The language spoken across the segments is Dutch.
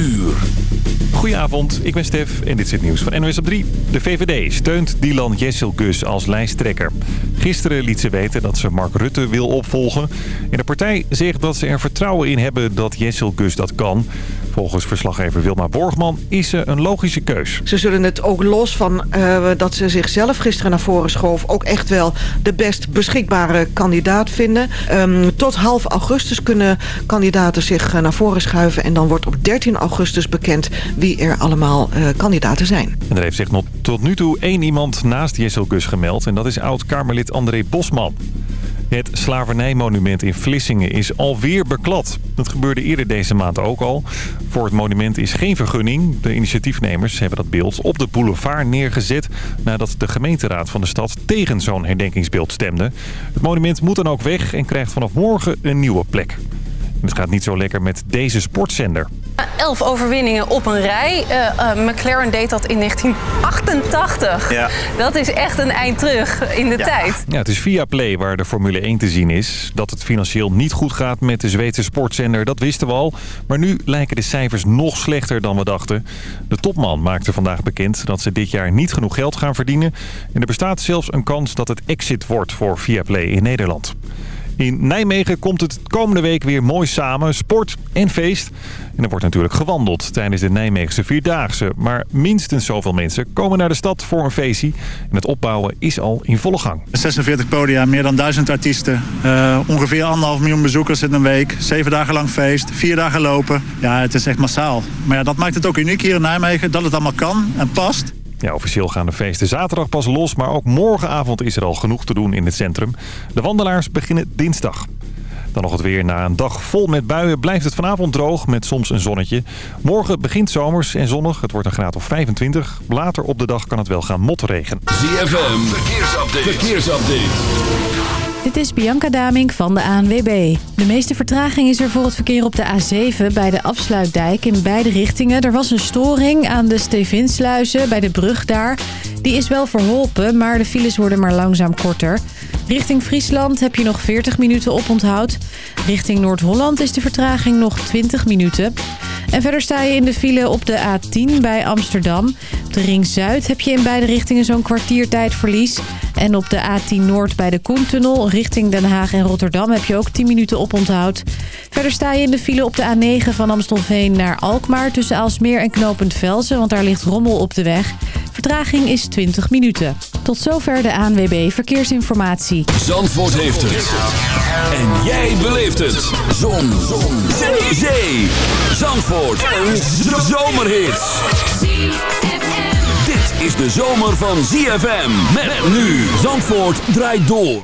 uur. Goedenavond, ik ben Stef en dit is het nieuws van NWS op 3. De VVD steunt Dylan Jesselgus als lijsttrekker. Gisteren liet ze weten dat ze Mark Rutte wil opvolgen. En de partij zegt dat ze er vertrouwen in hebben dat Jesselgus dat kan. Volgens verslaggever Wilma Borgman is ze een logische keus. Ze zullen het ook los van uh, dat ze zichzelf gisteren naar voren schoof... ook echt wel de best beschikbare kandidaat vinden. Um, tot half augustus kunnen kandidaten zich uh, naar voren schuiven... en dan wordt op 13 augustus bekend wie er allemaal uh, kandidaten zijn. En er heeft zich nog tot nu toe één iemand naast Jessel Gus gemeld... en dat is oud-Kamerlid André Bosman. Het slavernijmonument in Vlissingen is alweer beklad. Dat gebeurde eerder deze maand ook al. Voor het monument is geen vergunning. De initiatiefnemers hebben dat beeld op de boulevard neergezet... nadat de gemeenteraad van de stad tegen zo'n herdenkingsbeeld stemde. Het monument moet dan ook weg en krijgt vanaf morgen een nieuwe plek. Het gaat niet zo lekker met deze sportzender. Elf overwinningen op een rij. Uh, uh, McLaren deed dat in 1988. Ja. Dat is echt een eind terug in de ja. tijd. Ja, het is via Play waar de Formule 1 te zien is. Dat het financieel niet goed gaat met de Zweedse sportzender, dat wisten we al. Maar nu lijken de cijfers nog slechter dan we dachten. De topman maakte vandaag bekend dat ze dit jaar niet genoeg geld gaan verdienen. En er bestaat zelfs een kans dat het exit wordt voor Viaplay in Nederland. In Nijmegen komt het komende week weer mooi samen. Sport en feest. En er wordt natuurlijk gewandeld tijdens de Nijmeegse Vierdaagse. Maar minstens zoveel mensen komen naar de stad voor een feestje. En het opbouwen is al in volle gang. 46 podia, meer dan 1000 artiesten. Uh, ongeveer anderhalf miljoen bezoekers in een week. Zeven dagen lang feest, vier dagen lopen. Ja, het is echt massaal. Maar ja, dat maakt het ook uniek hier in Nijmegen. Dat het allemaal kan en past. Ja, officieel gaan de feesten zaterdag pas los, maar ook morgenavond is er al genoeg te doen in het centrum. De wandelaars beginnen dinsdag. Dan nog het weer. Na een dag vol met buien blijft het vanavond droog met soms een zonnetje. Morgen begint zomers en zonnig. Het wordt een graad of 25. Later op de dag kan het wel gaan motregen. ZFM, verkeersupdate. verkeersupdate. Dit is Bianca Damink van de ANWB. De meeste vertraging is er voor het verkeer op de A7 bij de afsluitdijk in beide richtingen. Er was een storing aan de Stevinsluizen bij de brug daar. Die is wel verholpen, maar de files worden maar langzaam korter. Richting Friesland heb je nog 40 minuten op onthoud. Richting Noord-Holland is de vertraging nog 20 minuten. En verder sta je in de file op de A10 bij Amsterdam. Op de Ring Zuid heb je in beide richtingen zo'n kwartiertijdverlies. En op de A10 Noord bij de Koentunnel richting Den Haag en Rotterdam heb je ook 10 minuten op onthoud. Verder sta je in de file op de A9 van Amstelveen naar Alkmaar tussen Aalsmeer en Knopend Velzen, want daar ligt rommel op de weg. Vertraging is 20 minuten. Tot zover de ANWB Verkeersinformatie. Zandvoort heeft het. En jij beleeft het. Zon. Zon. Zee. Zandvoort. Een zomerhit. Dit is de zomer van ZFM. Met nu. Zandvoort draait door.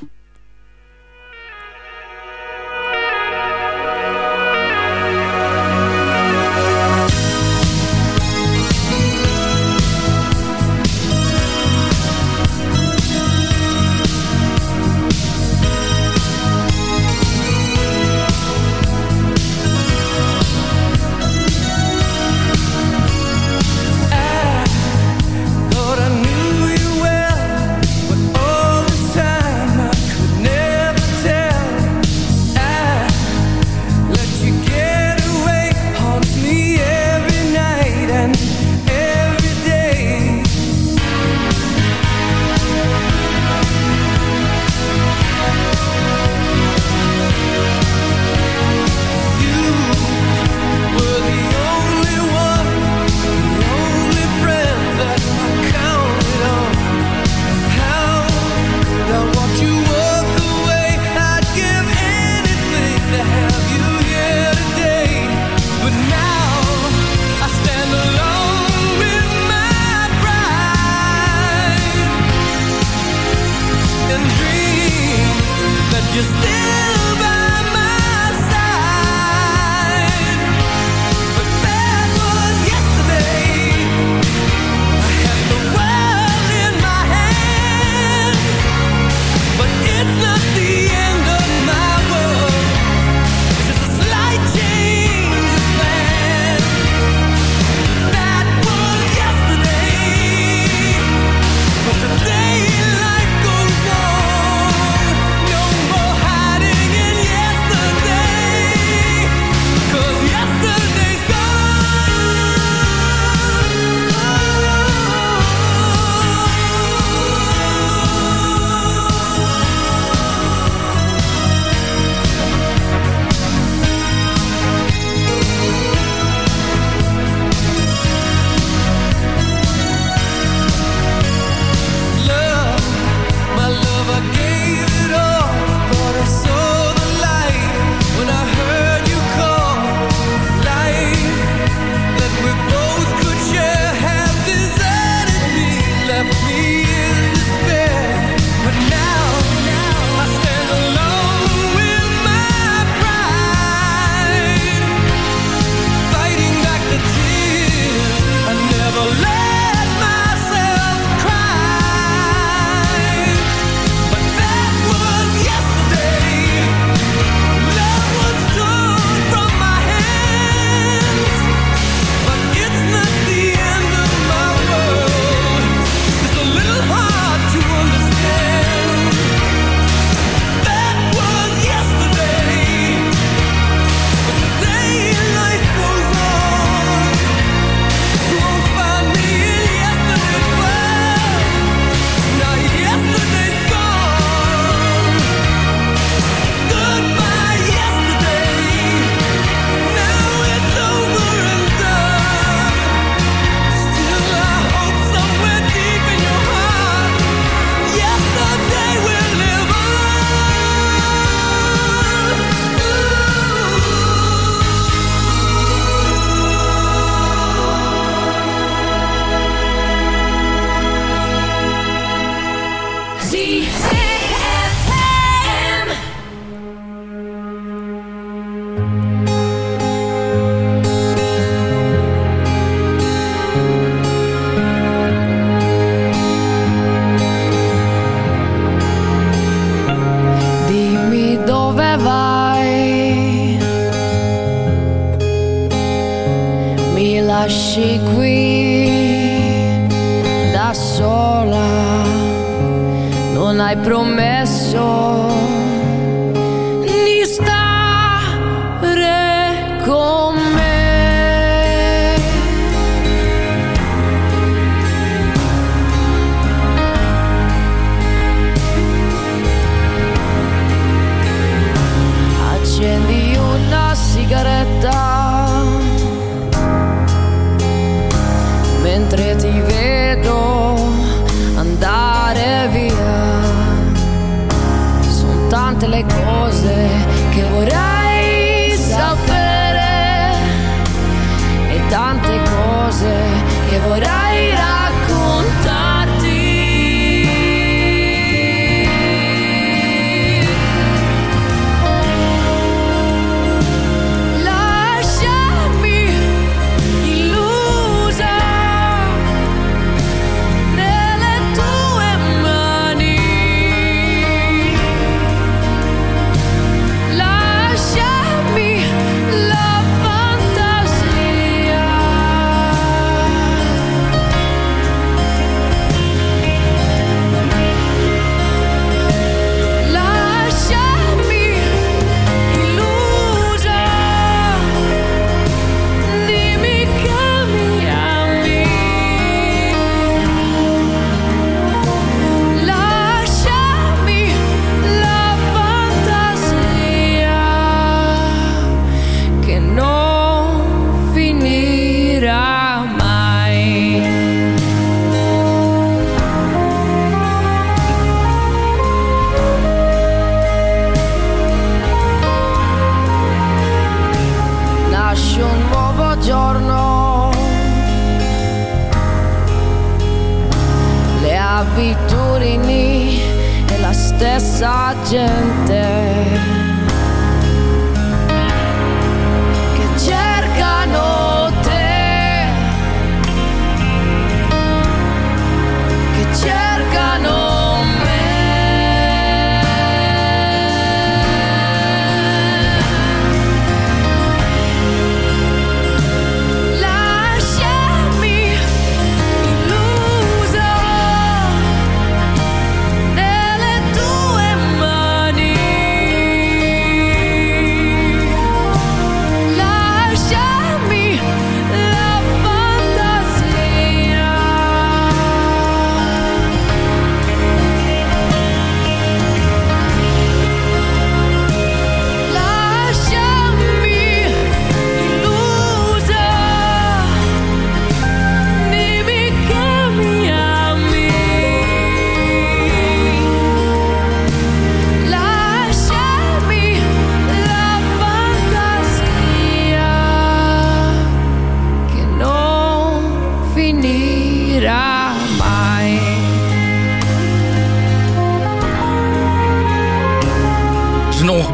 sergeant there.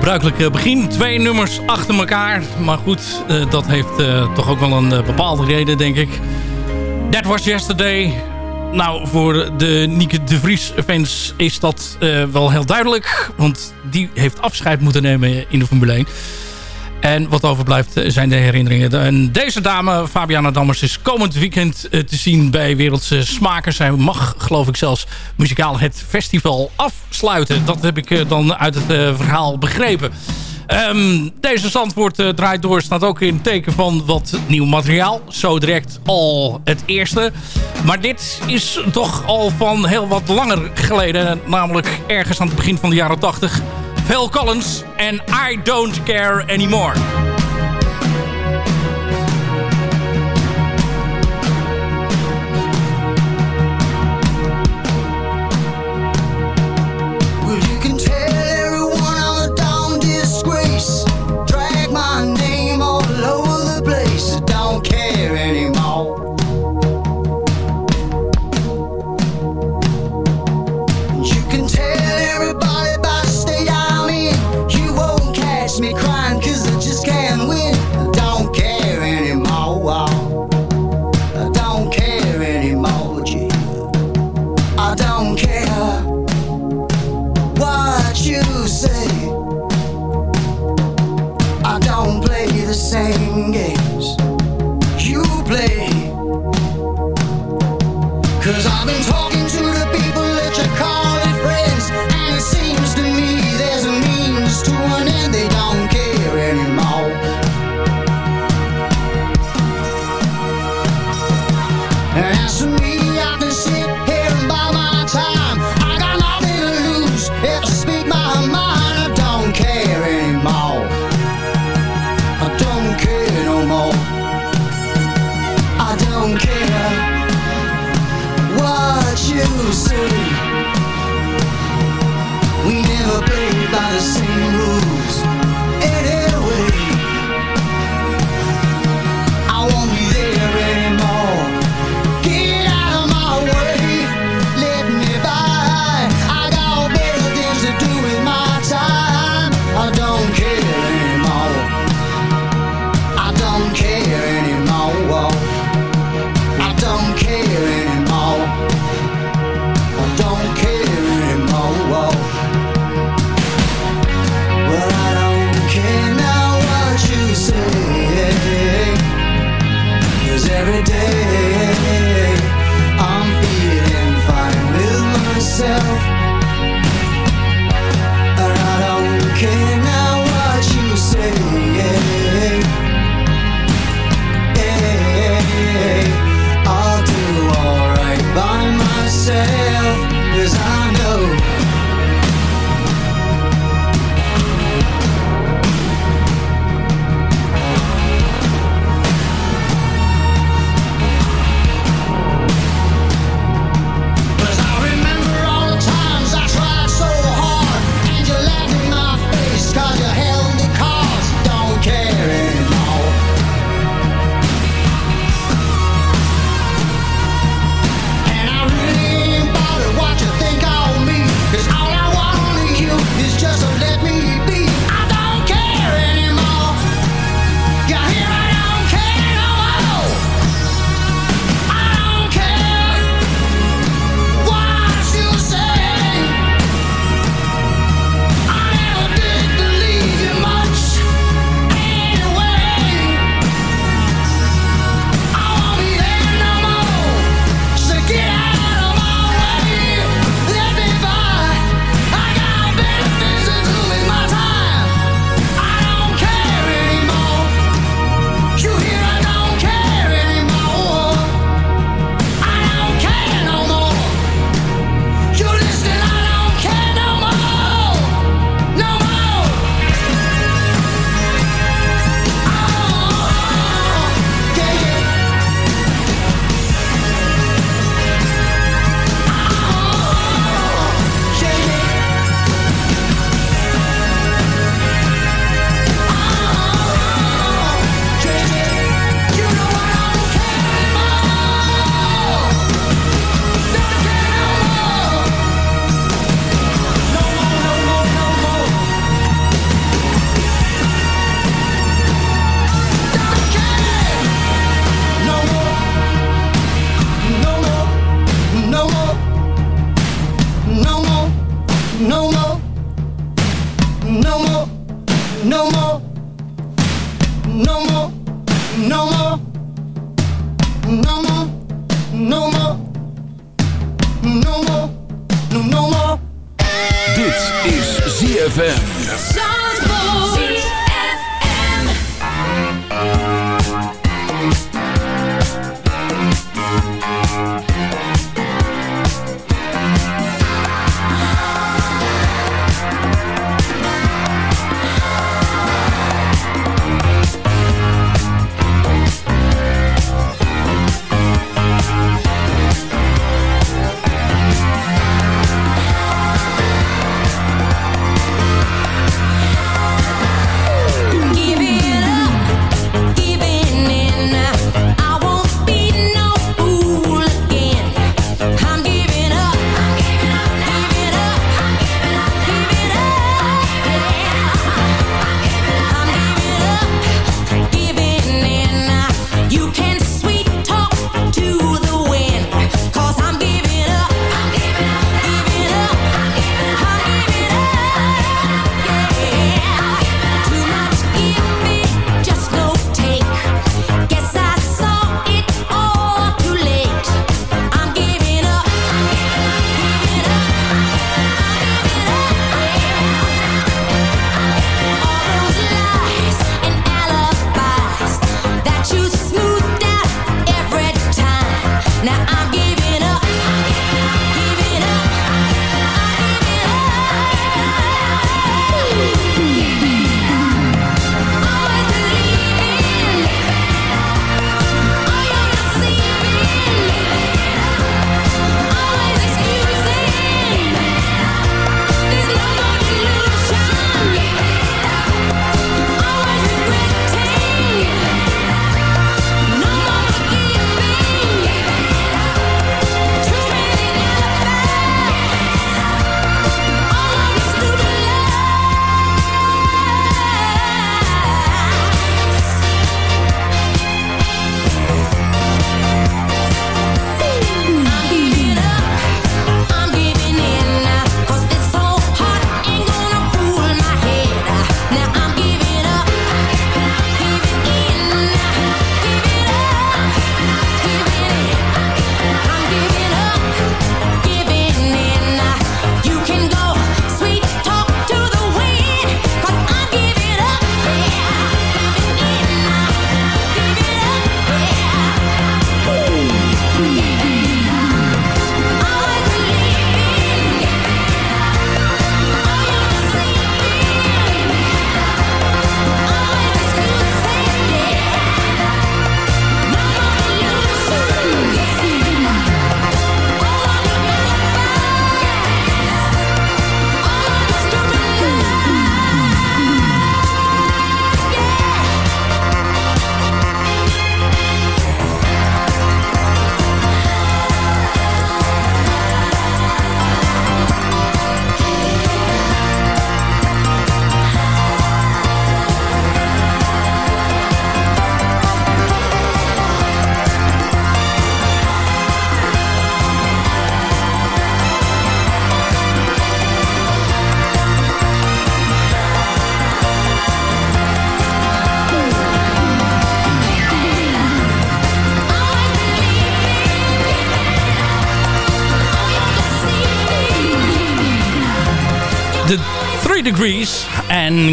Eh, begin. Twee nummers achter elkaar. Maar goed, uh, dat heeft uh, toch ook wel een bepaalde reden, denk ik. That was yesterday. Nou, voor de Nieke de Vries fans is dat wel heel duidelijk. Want die heeft afscheid moeten nemen in de Formule 1. En wat overblijft zijn de herinneringen. En deze dame, Fabiana Dammers, is komend weekend te zien bij Wereldse Smakers. Zij mag, geloof ik zelfs, muzikaal het festival afsluiten. Dat heb ik dan uit het verhaal begrepen. Um, deze Zandvoort uh, draait door. Staat ook in teken van wat nieuw materiaal. Zo direct al het eerste. Maar dit is toch al van heel wat langer geleden. Namelijk ergens aan het begin van de jaren 80. Phil Collins en I Don't Care Anymore.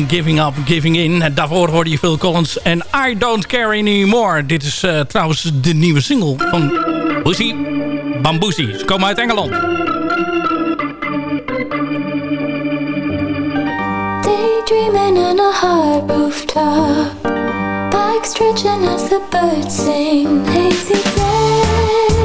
Giving Up, Giving In. Daarvoor hoorde je Phil Collins en I Don't Care Anymore. Dit is uh, trouwens de nieuwe single van Boosie Bambuzi. Ze komen uit Engeland. Daydreaming on a hard rooftop Back stretching as the birds sing Hazy day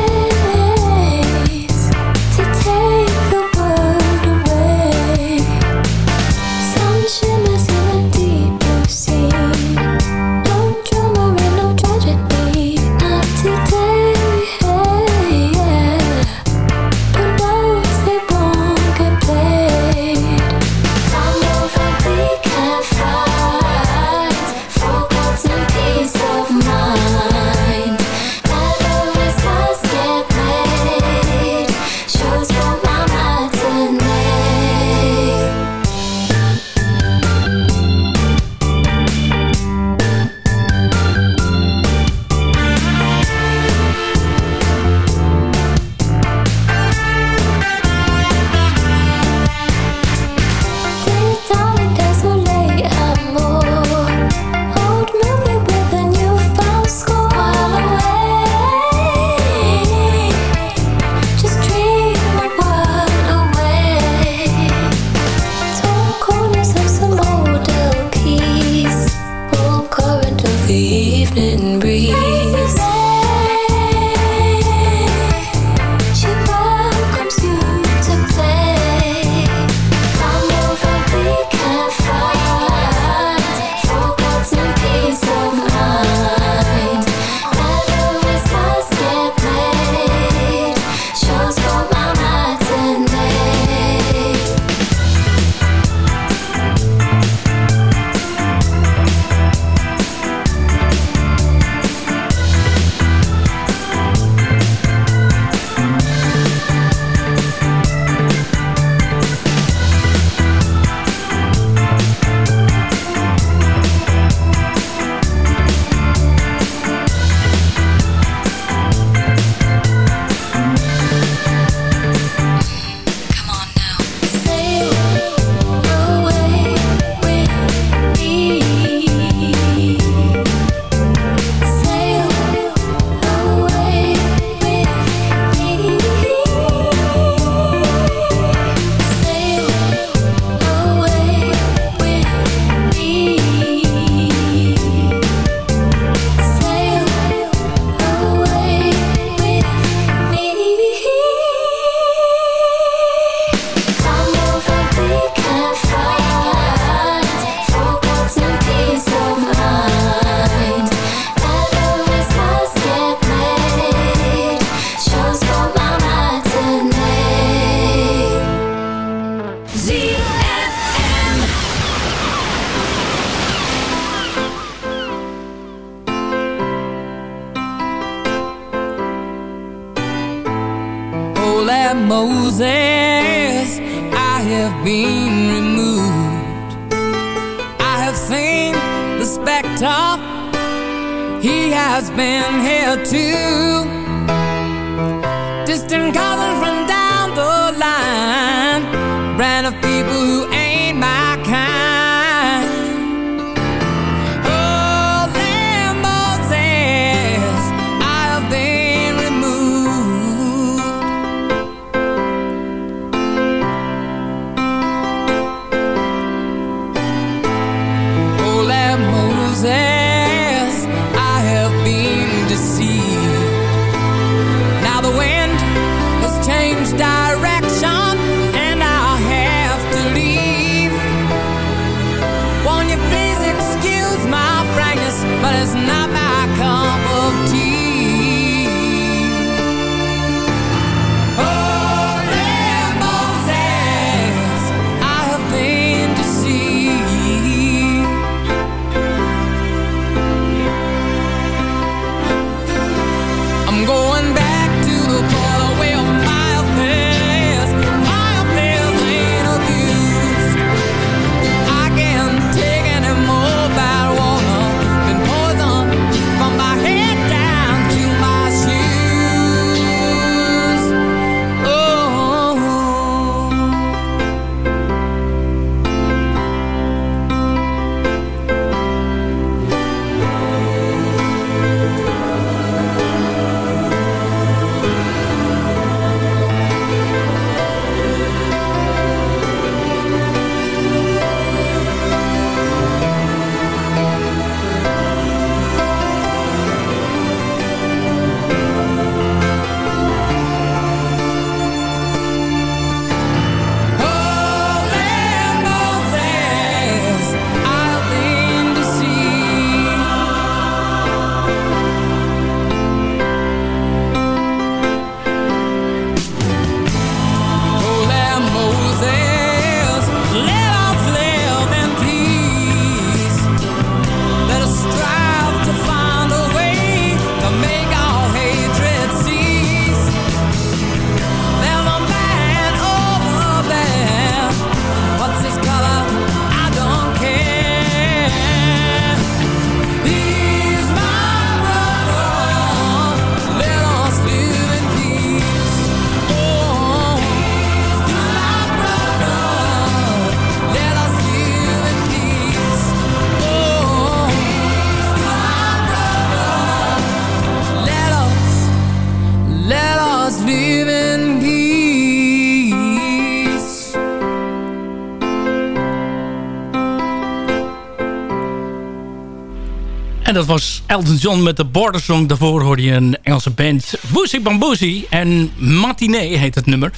En dat was Elton John met de Border Song. Daarvoor hoorde je een Engelse band. Woesie Bamboozie, en Matinee heet het nummer.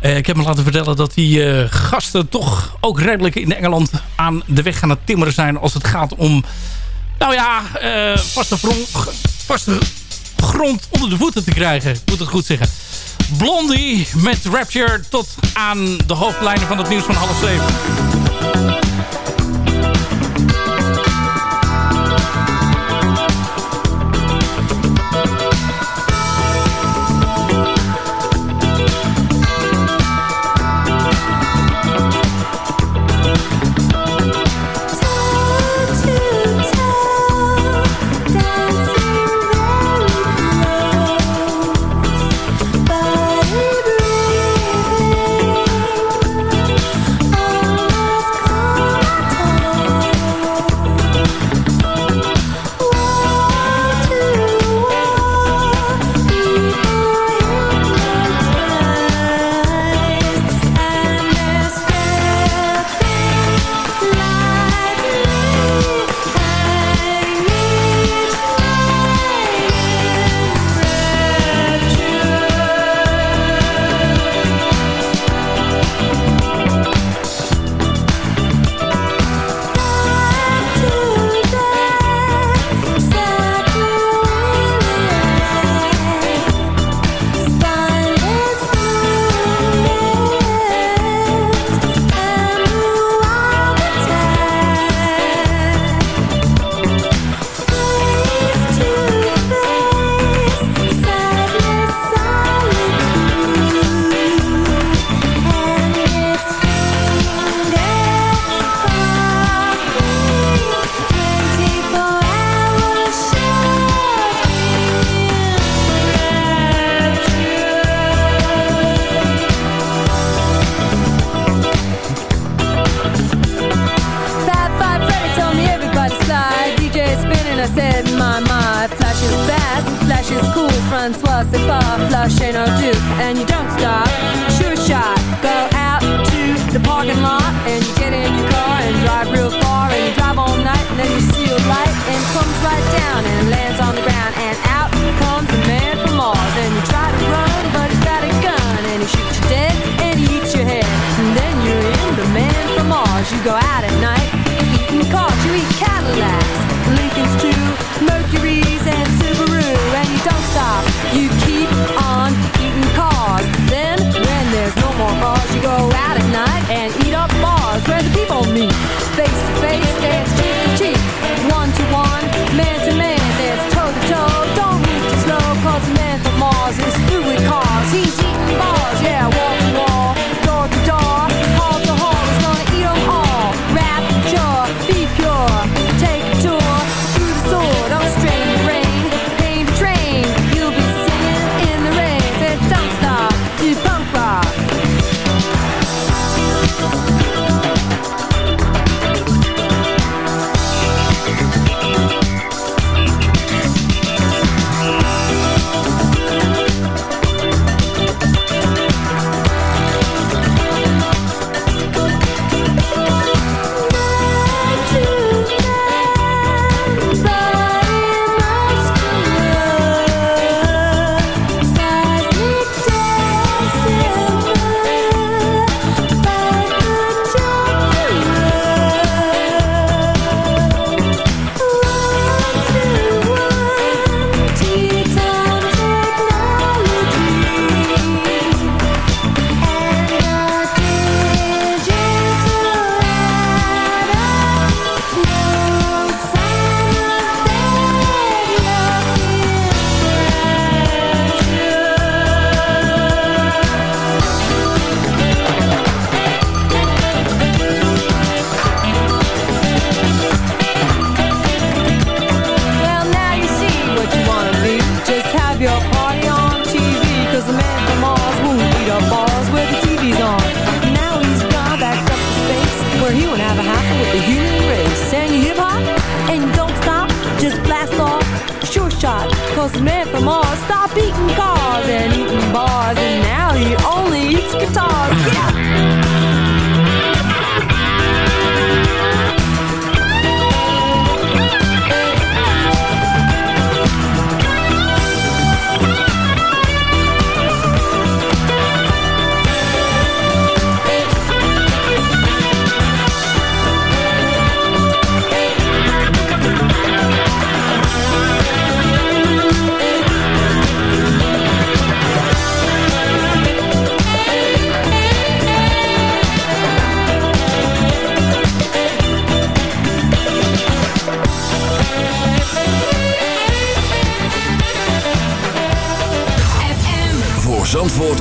Eh, ik heb me laten vertellen dat die eh, gasten toch ook redelijk in Engeland aan de weg gaan timmeren zijn. Als het gaat om, nou ja, uh, vaste, vron, vaste grond onder de voeten te krijgen. Ik moet het goed zeggen. Blondie met Rapture tot aan de hoofdlijnen van het nieuws van half zeven.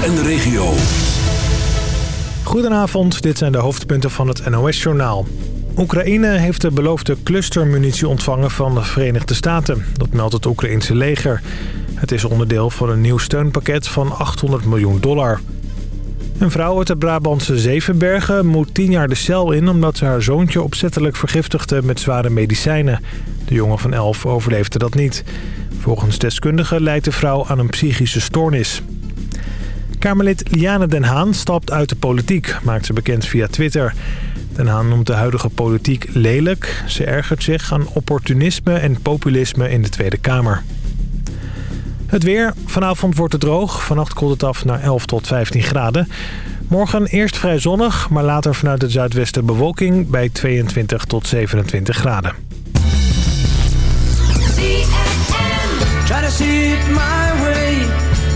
En de regio. Goedenavond, dit zijn de hoofdpunten van het NOS-journaal. Oekraïne heeft de beloofde clustermunitie ontvangen van de Verenigde Staten. Dat meldt het Oekraïense leger. Het is onderdeel van een nieuw steunpakket van 800 miljoen dollar. Een vrouw uit de Brabantse Zevenbergen moet tien jaar de cel in... omdat ze haar zoontje opzettelijk vergiftigde met zware medicijnen. De jongen van elf overleefde dat niet. Volgens deskundigen leidt de vrouw aan een psychische stoornis. Kamerlid Liane Den Haan stapt uit de politiek, maakt ze bekend via Twitter. Den Haan noemt de huidige politiek lelijk. Ze ergert zich aan opportunisme en populisme in de Tweede Kamer. Het weer. Vanavond wordt het droog. Vannacht koelt het af naar 11 tot 15 graden. Morgen eerst vrij zonnig, maar later vanuit het zuidwesten bewolking bij 22 tot 27 graden. Try to see my way.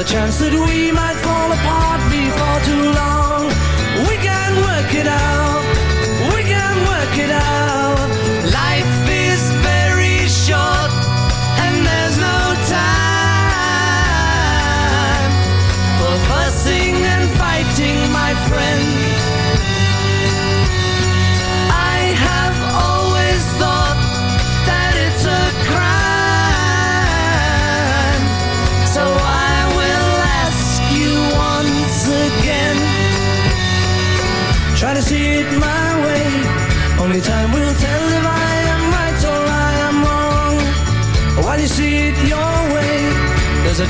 a chance that we might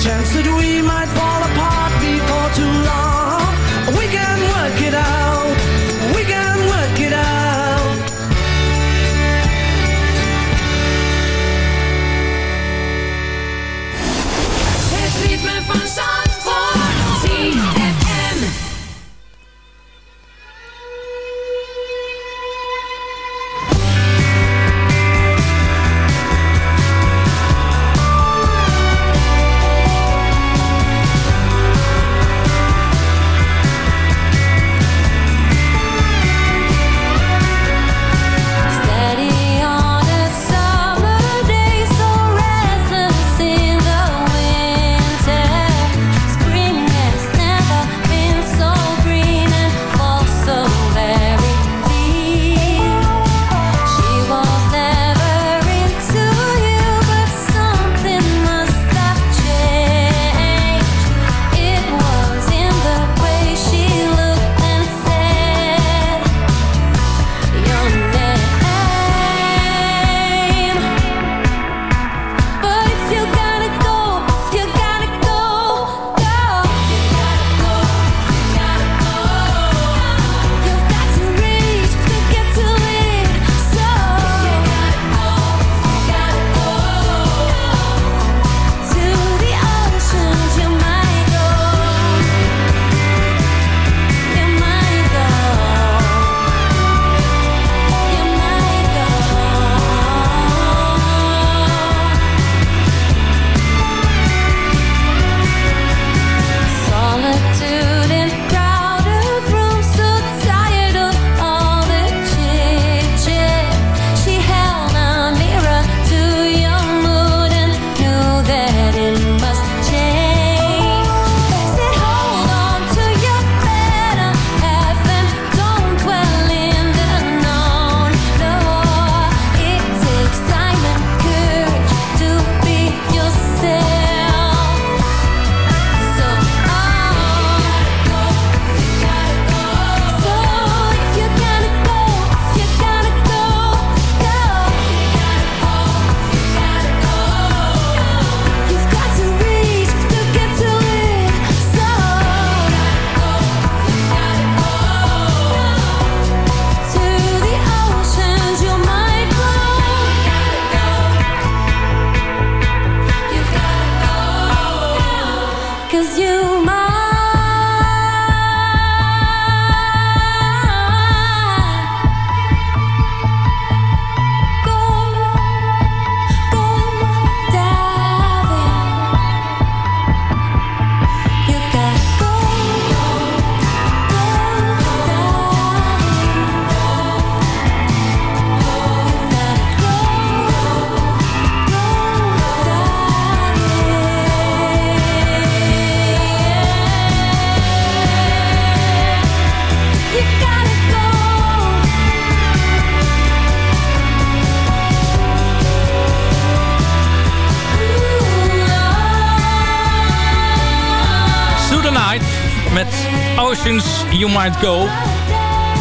chance that we might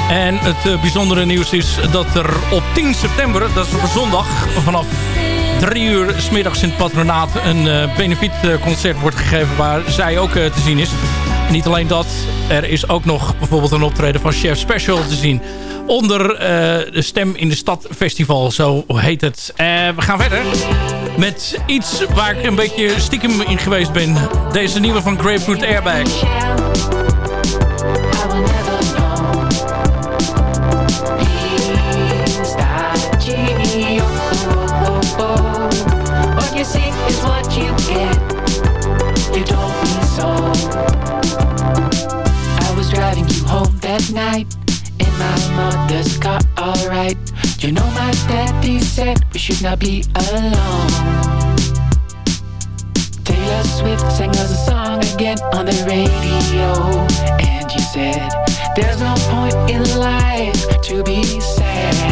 En het eh, bijzondere nieuws is dat er op 10 september, dat is op zondag, vanaf 3 uur s middags in het patronaat een uh, benefietconcert wordt gegeven waar zij ook te zien is. niet alleen dat, er is ook nog bijvoorbeeld een optreden van Chef Special te zien onder de Stem in de Stad Festival, zo heet het. we gaan verder met iets waar ik een beetje stiekem in geweest ben. Deze nieuwe van Grapefruit Airbag. Night in my mother's car, alright. You know my daddy said we should not be alone. Taylor Swift sang us a song again on the radio. And you said, there's no point in life to be sad.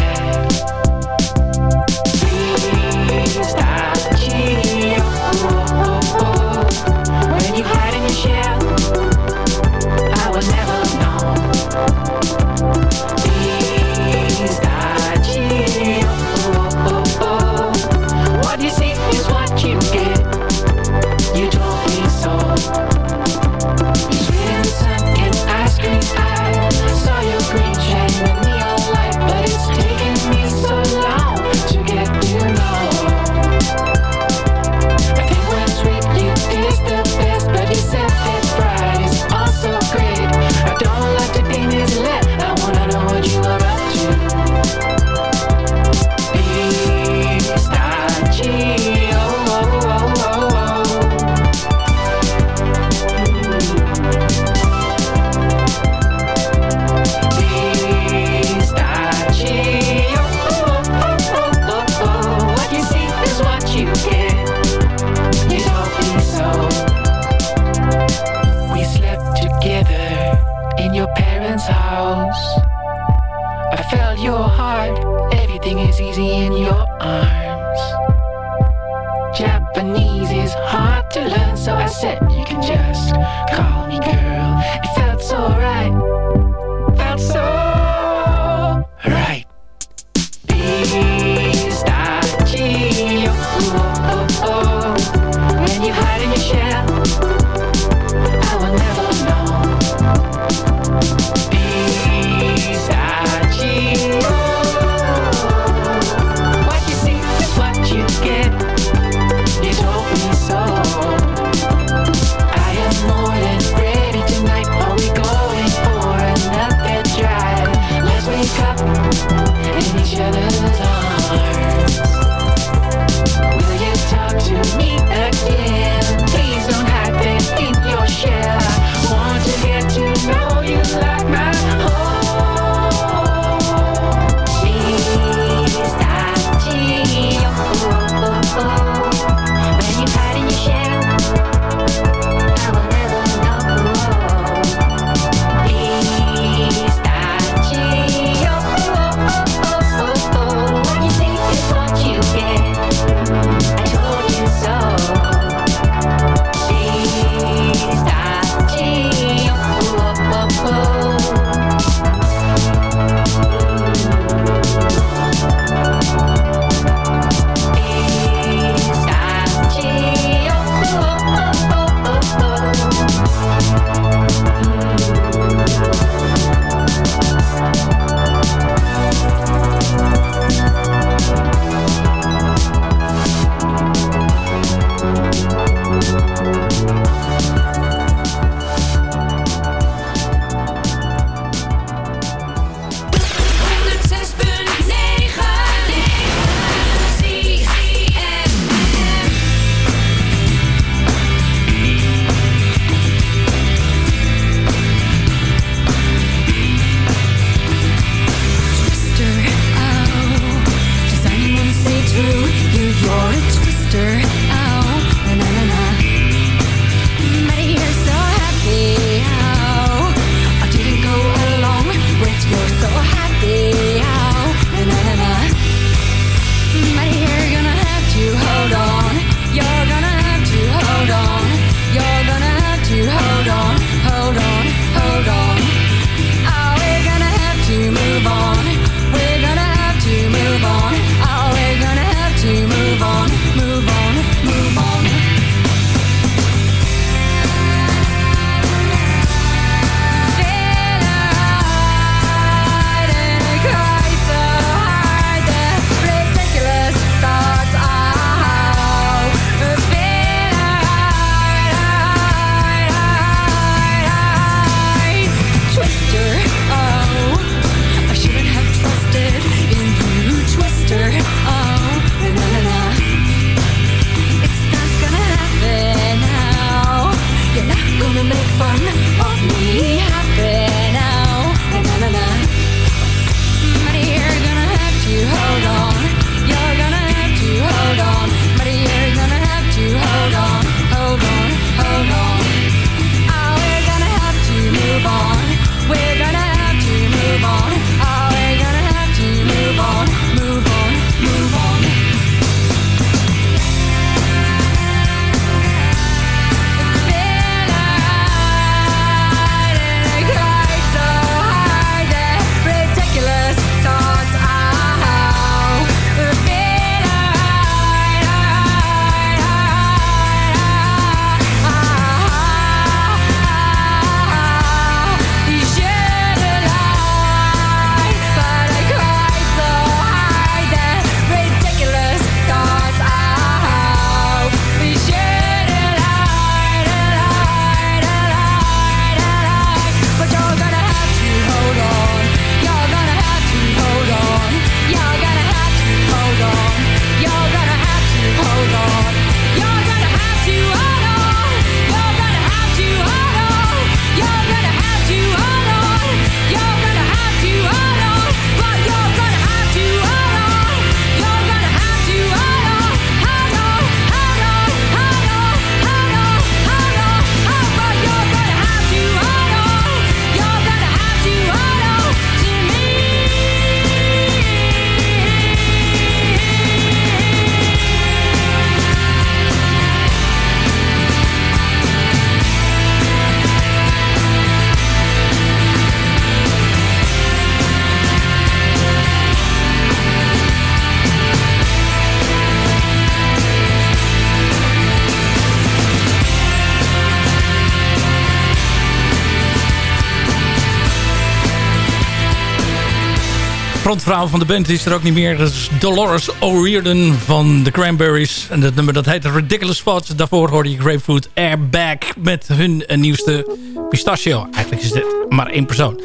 Frontvrouw van de band is er ook niet meer. Dat is Dolores O'Riordan van The Cranberries. En dat nummer dat heet Ridiculous Spots. Daarvoor hoorde je Grapefruit Airbag met hun eh, nieuwste pistachio. Eigenlijk is dit maar één persoon.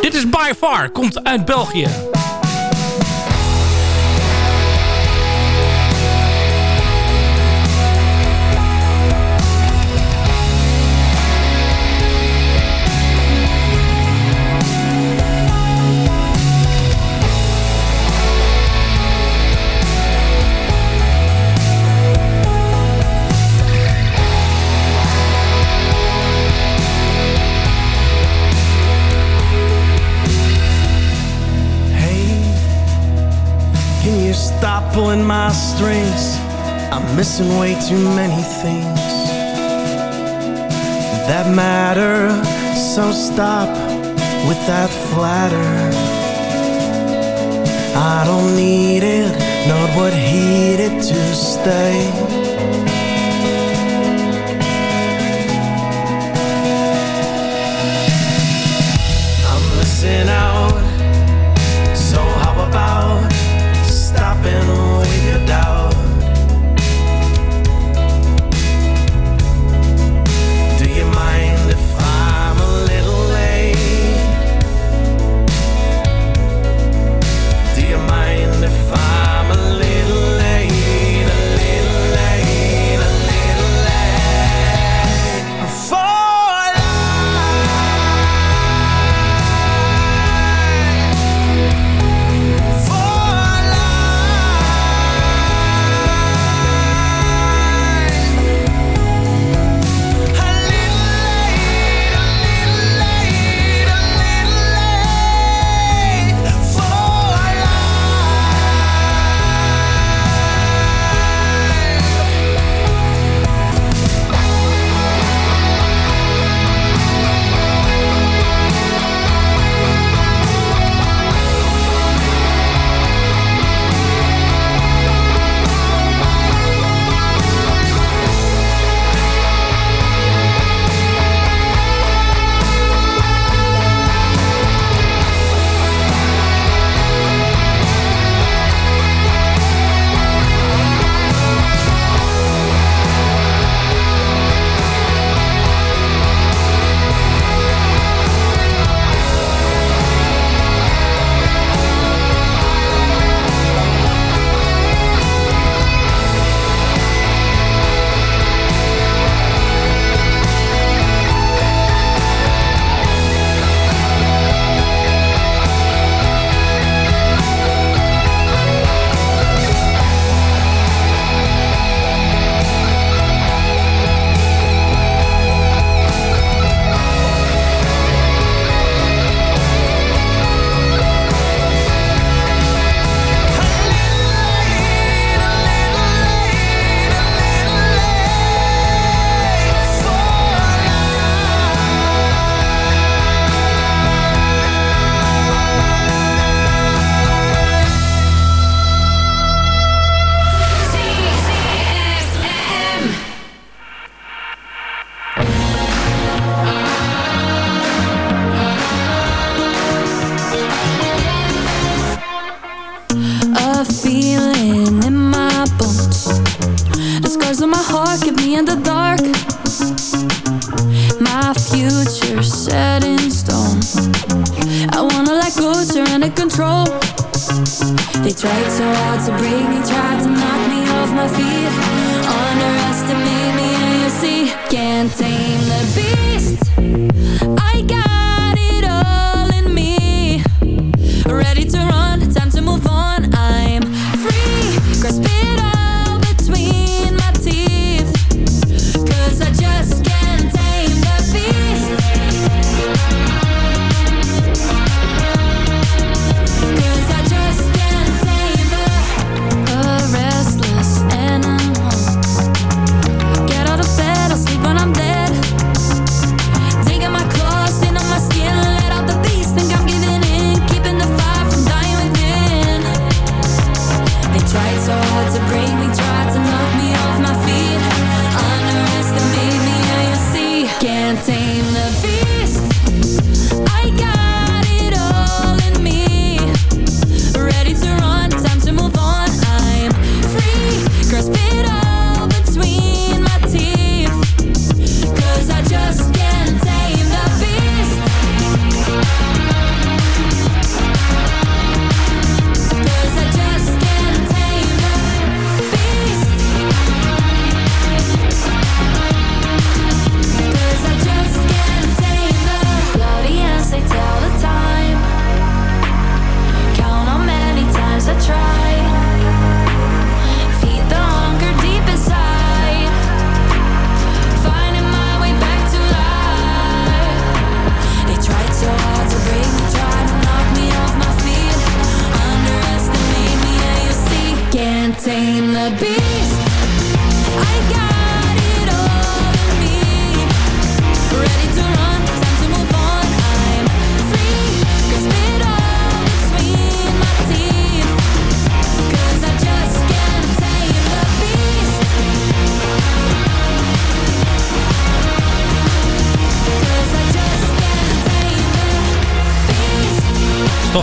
Dit is By Far, komt uit België. Pulling my strings? I'm missing way too many things that matter. So stop with that flatter. I don't need it, not what heated to stay.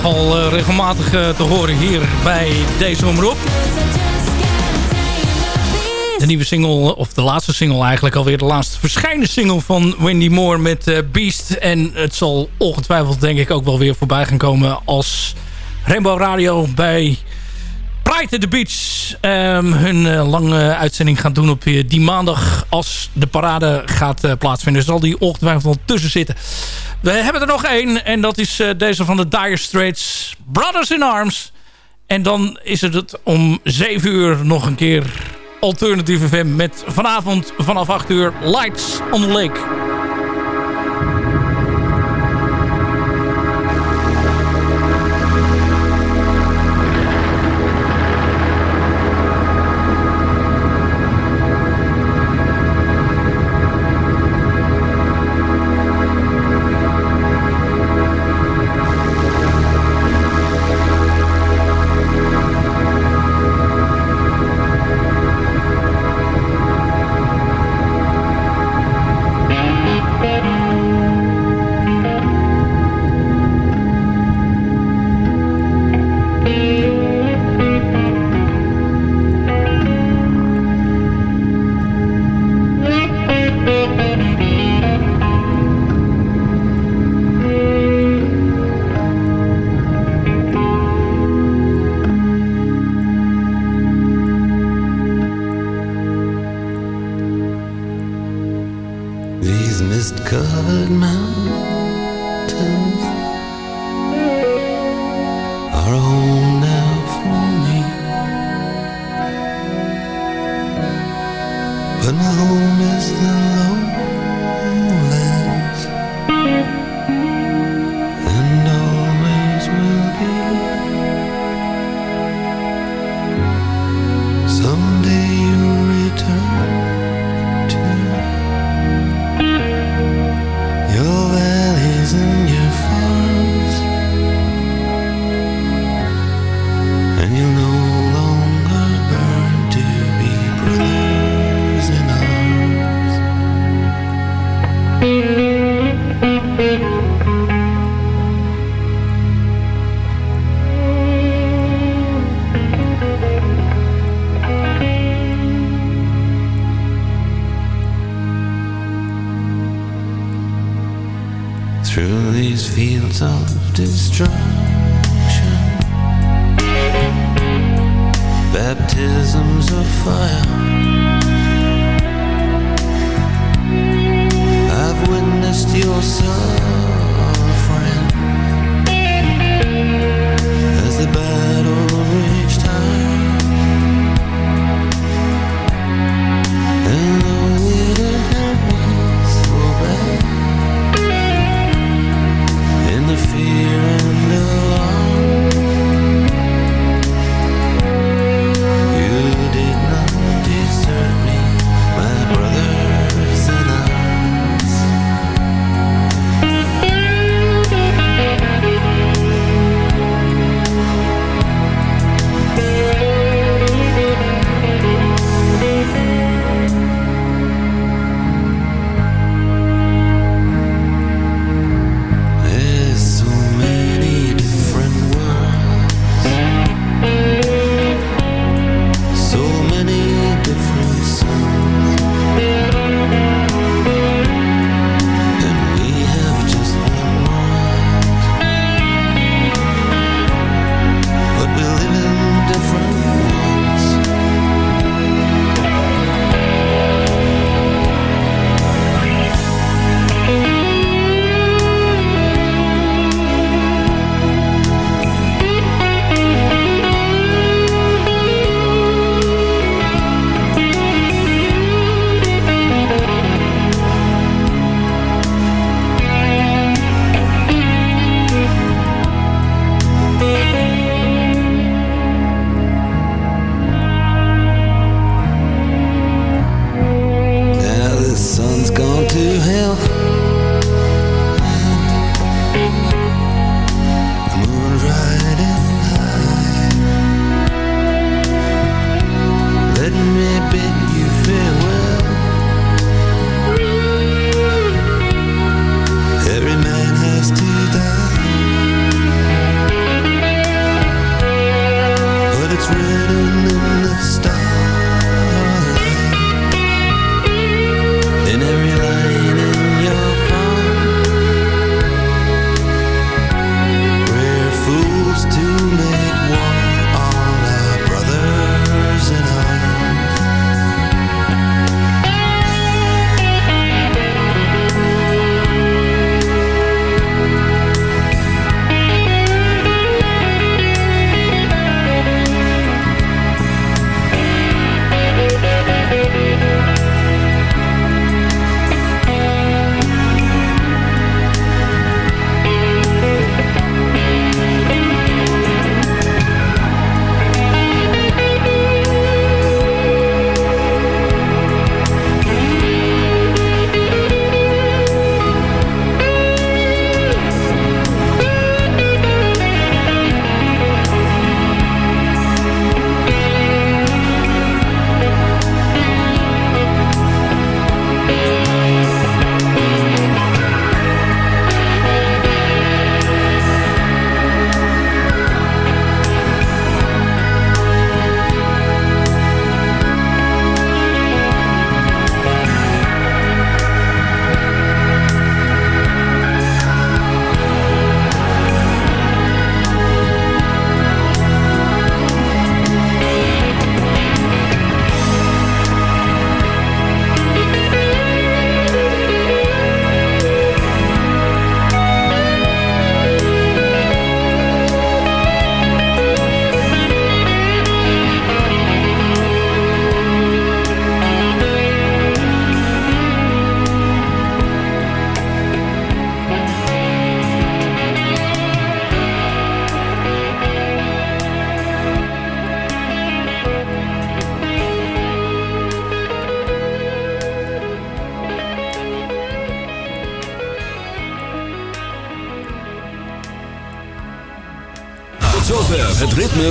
Al eh, regelmatig eh, te horen hier bij deze omroep. De nieuwe single, of de laatste single eigenlijk alweer. De laatste verschijnen single van Wendy Moore met eh, Beast. En het zal ongetwijfeld denk ik ook wel weer voorbij gaan komen als Rainbow Radio bij Pride at the Beach ehm, hun eh, lange uitzending gaan doen op eh, die maandag als de parade gaat eh, plaatsvinden. Zal die ongetwijfeld tussen zitten. We hebben er nog één en dat is deze van de Dire Straits, Brothers in Arms. En dan is het het om 7 uur nog een keer Alternative FM met vanavond vanaf 8 uur Lights on the Lake. Home is the lowlands,